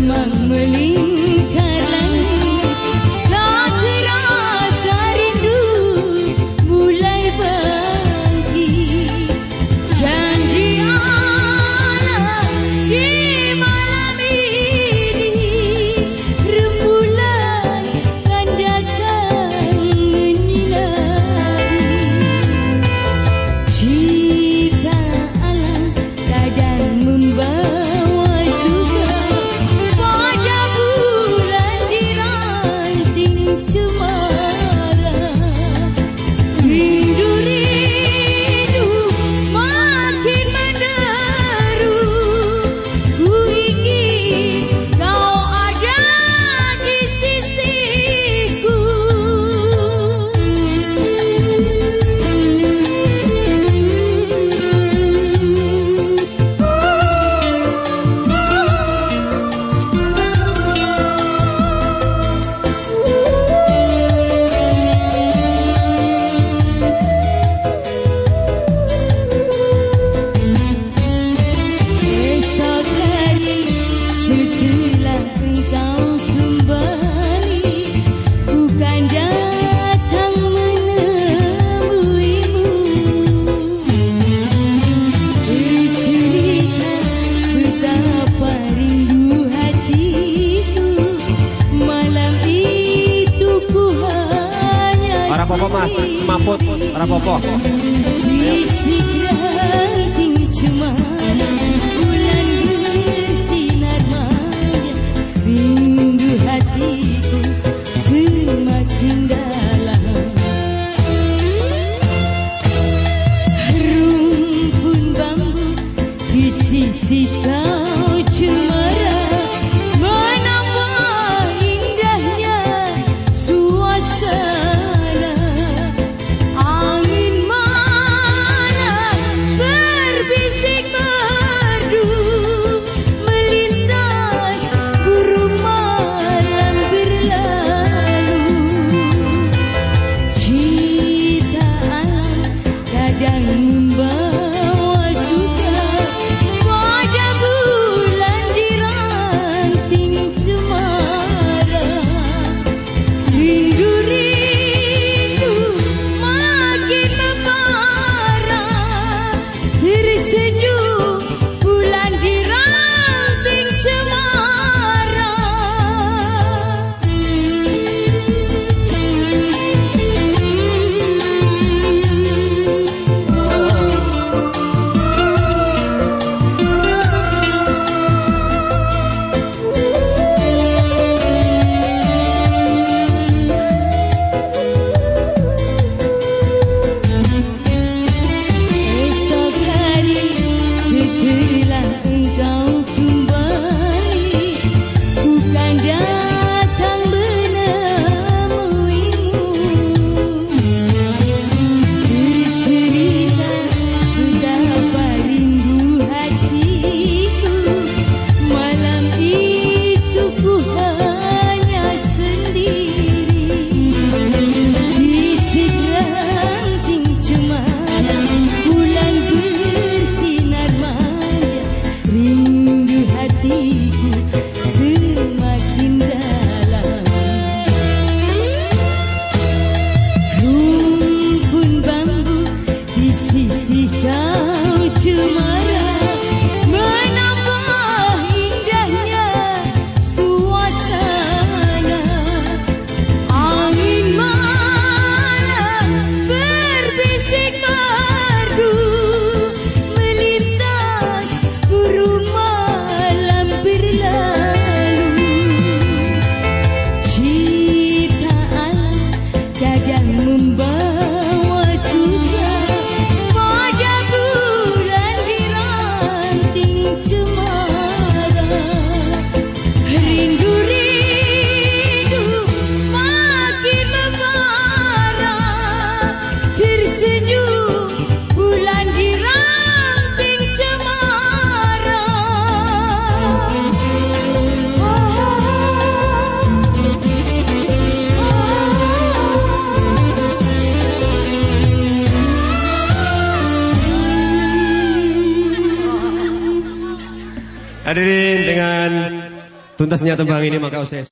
teman Semaput, rapopo. sisi kau cemara Hadirin dengan tuntasnya tembang ini maka usai